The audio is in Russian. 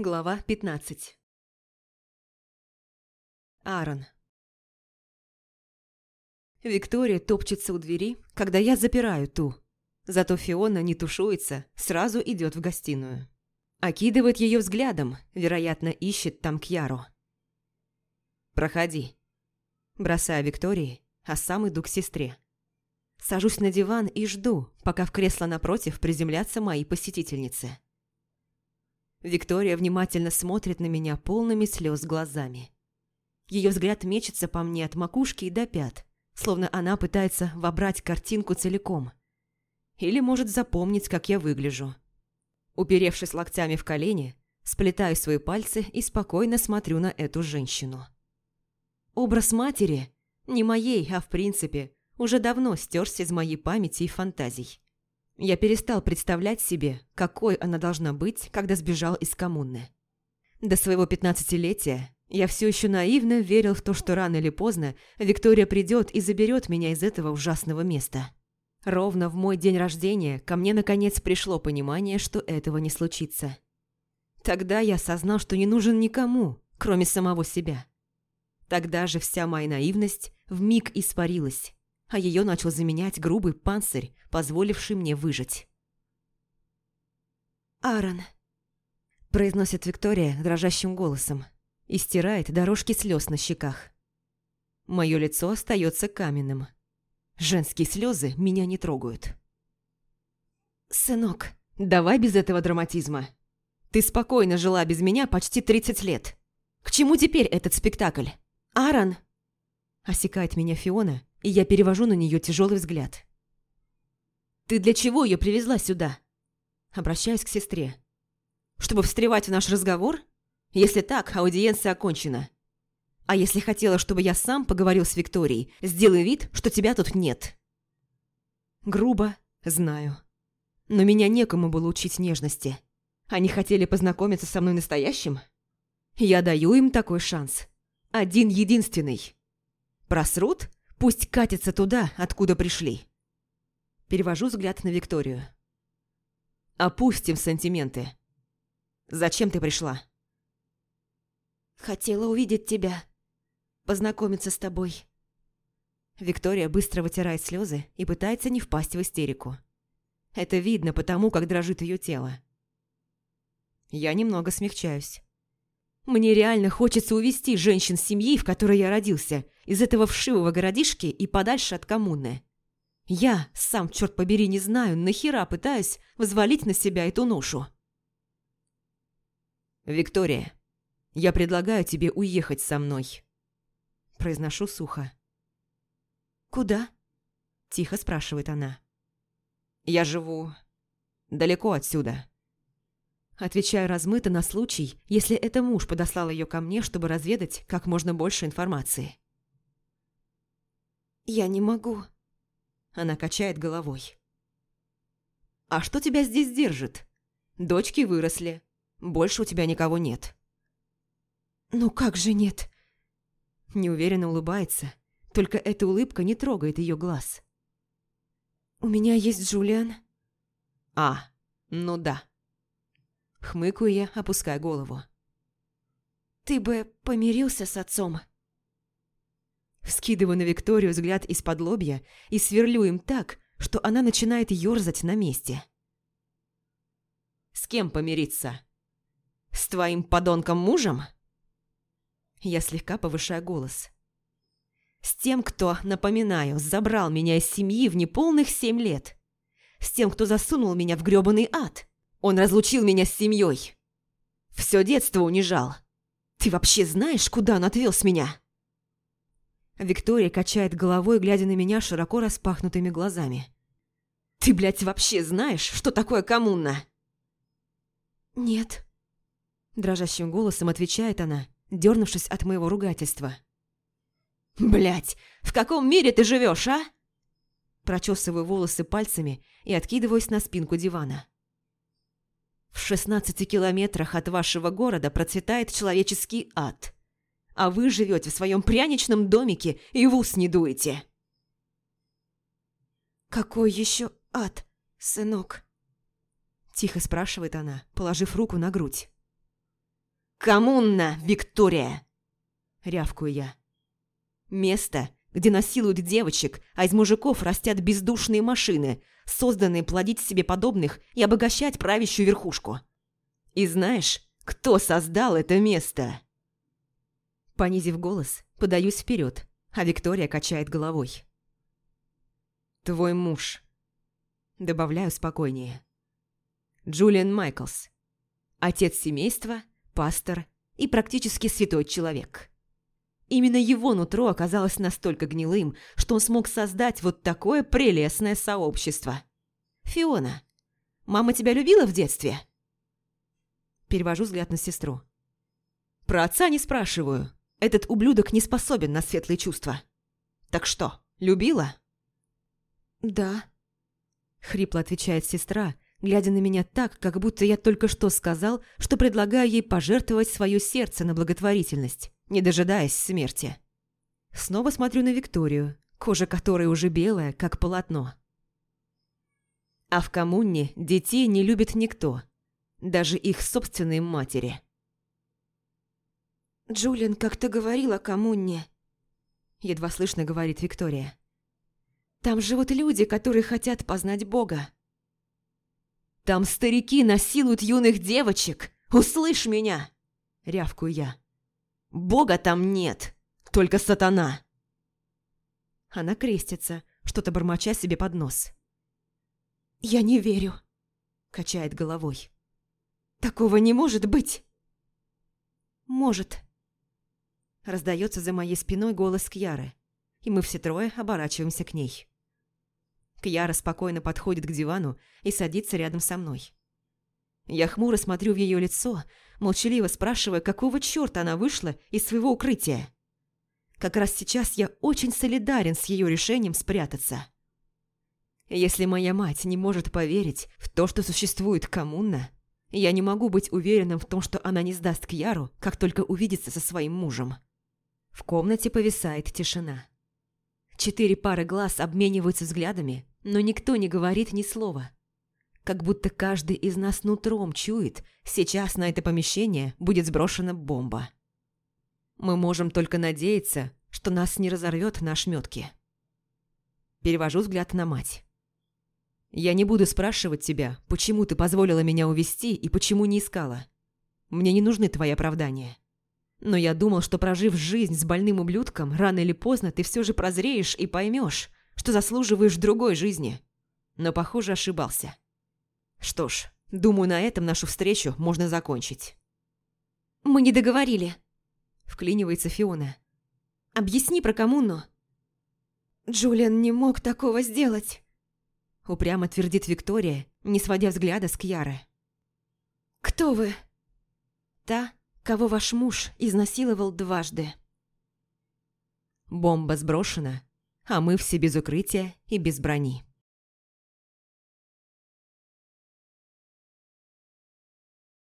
Глава 15 Аарон Виктория топчется у двери, когда я запираю ту. Зато Фиона не тушуется, сразу идет в гостиную. Окидывает ее взглядом, вероятно, ищет там Кьяру. «Проходи», бросая Виктории, а сам иду к сестре. Сажусь на диван и жду, пока в кресло напротив приземлятся мои посетительницы. Виктория внимательно смотрит на меня полными слез глазами. Ее взгляд мечется по мне от макушки и до пят, словно она пытается вобрать картинку целиком. Или может запомнить, как я выгляжу. Уперевшись локтями в колени, сплетаю свои пальцы и спокойно смотрю на эту женщину. Образ матери, не моей, а в принципе, уже давно стерся из моей памяти и фантазий. Я перестал представлять себе, какой она должна быть, когда сбежал из коммуны. До своего пятнадцатилетия я все еще наивно верил в то, что рано или поздно Виктория придет и заберет меня из этого ужасного места. Ровно в мой день рождения ко мне наконец пришло понимание, что этого не случится. Тогда я осознал, что не нужен никому, кроме самого себя. Тогда же вся моя наивность вмиг испарилась а ее начал заменять грубый панцирь, позволивший мне выжить. «Аарон», – произносит Виктория дрожащим голосом и стирает дорожки слез на щеках. Мое лицо остается каменным. Женские слезы меня не трогают. «Сынок, давай без этого драматизма. Ты спокойно жила без меня почти 30 лет. К чему теперь этот спектакль? Аарон!» Осекает меня Фиона и я перевожу на нее тяжелый взгляд. «Ты для чего ее привезла сюда?» Обращаюсь к сестре. «Чтобы встревать в наш разговор? Если так, аудиенция окончена. А если хотела, чтобы я сам поговорил с Викторией, сделай вид, что тебя тут нет». Грубо, знаю. Но меня некому было учить нежности. Они хотели познакомиться со мной настоящим? Я даю им такой шанс. Один единственный. Просрут? Пусть катятся туда, откуда пришли. Перевожу взгляд на Викторию. Опустим сантименты. Зачем ты пришла? Хотела увидеть тебя. Познакомиться с тобой. Виктория быстро вытирает слезы и пытается не впасть в истерику. Это видно потому, как дрожит ее тело. Я немного смягчаюсь. Мне реально хочется увести женщин семьи, в которой я родился, из этого вшивого городишки и подальше от коммуны. Я, сам, черт побери, не знаю, нахера пытаюсь взвалить на себя эту ношу. «Виктория, я предлагаю тебе уехать со мной», – произношу сухо. «Куда?» – тихо спрашивает она. «Я живу далеко отсюда». Отвечаю размыто на случай, если это муж подослал ее ко мне, чтобы разведать как можно больше информации. «Я не могу». Она качает головой. «А что тебя здесь держит? Дочки выросли. Больше у тебя никого нет». «Ну как же нет?» Неуверенно улыбается, только эта улыбка не трогает ее глаз. «У меня есть Джулиан». «А, ну да». Хмыкаю я, опуская голову. «Ты бы помирился с отцом?» Скидываю на Викторию взгляд из-под лобья и сверлю им так, что она начинает ёрзать на месте. «С кем помириться? С твоим подонком-мужем?» Я слегка повышаю голос. «С тем, кто, напоминаю, забрал меня из семьи в неполных семь лет. С тем, кто засунул меня в грёбаный ад. Он разлучил меня с семьей. Все детство унижал. Ты вообще знаешь, куда он отвез меня?» Виктория качает головой, глядя на меня широко распахнутыми глазами. «Ты, блядь, вообще знаешь, что такое коммуна?» «Нет», – дрожащим голосом отвечает она, дернувшись от моего ругательства. «Блядь, в каком мире ты живешь, а?» Прочесываю волосы пальцами и откидываюсь на спинку дивана. В шестнадцати километрах от вашего города процветает человеческий ад а вы живете в своем пряничном домике и в ус не дуете. «Какой еще ад, сынок?» Тихо спрашивает она, положив руку на грудь. «Коммуна, Виктория!» – рявкую я. «Место, где насилуют девочек, а из мужиков растят бездушные машины, созданные плодить себе подобных и обогащать правящую верхушку. И знаешь, кто создал это место?» Понизив голос, подаюсь вперед, а Виктория качает головой. «Твой муж», – добавляю спокойнее. Джулиан Майклс. Отец семейства, пастор и практически святой человек. Именно его нутро оказалось настолько гнилым, что он смог создать вот такое прелестное сообщество. «Фиона, мама тебя любила в детстве?» Перевожу взгляд на сестру. «Про отца не спрашиваю. Этот ублюдок не способен на светлые чувства. Так что, любила?» «Да», — хрипло отвечает сестра, глядя на меня так, как будто я только что сказал, что предлагаю ей пожертвовать свое сердце на благотворительность, не дожидаясь смерти. Снова смотрю на Викторию, кожа которой уже белая, как полотно. А в коммуне детей не любит никто, даже их собственные матери. «Джулиан как-то говорил о коммуне», — едва слышно говорит Виктория. «Там живут люди, которые хотят познать Бога». «Там старики насилуют юных девочек! Услышь меня!» — рявкую я. «Бога там нет, только сатана!» Она крестится, что-то бормоча себе под нос. «Я не верю», — качает головой. «Такого не может быть!» «Может», — раздается за моей спиной голос Кьяры, и мы все трое оборачиваемся к ней. Кьяра спокойно подходит к дивану и садится рядом со мной. Я хмуро смотрю в ее лицо, молчаливо спрашивая, какого черта она вышла из своего укрытия. Как раз сейчас я очень солидарен с ее решением спрятаться. Если моя мать не может поверить в то, что существует коммуна, я не могу быть уверенным в том, что она не сдаст Кьяру, как только увидится со своим мужем. В комнате повисает тишина. Четыре пары глаз обмениваются взглядами, но никто не говорит ни слова. Как будто каждый из нас нутром чует, сейчас на это помещение будет сброшена бомба. Мы можем только надеяться, что нас не разорвет на ошметки. Перевожу взгляд на мать. Я не буду спрашивать тебя, почему ты позволила меня увести и почему не искала. Мне не нужны твои оправдания. Но я думал, что прожив жизнь с больным ублюдком, рано или поздно ты все же прозреешь и поймешь, что заслуживаешь другой жизни. Но, похоже, ошибался. Что ж, думаю, на этом нашу встречу можно закончить. «Мы не договорили», — вклинивается Фиона. «Объясни про коммуну». «Джулиан не мог такого сделать», — упрямо твердит Виктория, не сводя взгляда с Кьяры. «Кто вы?» «Та, кого ваш муж изнасиловал дважды. Бомба сброшена, а мы все без укрытия и без брони.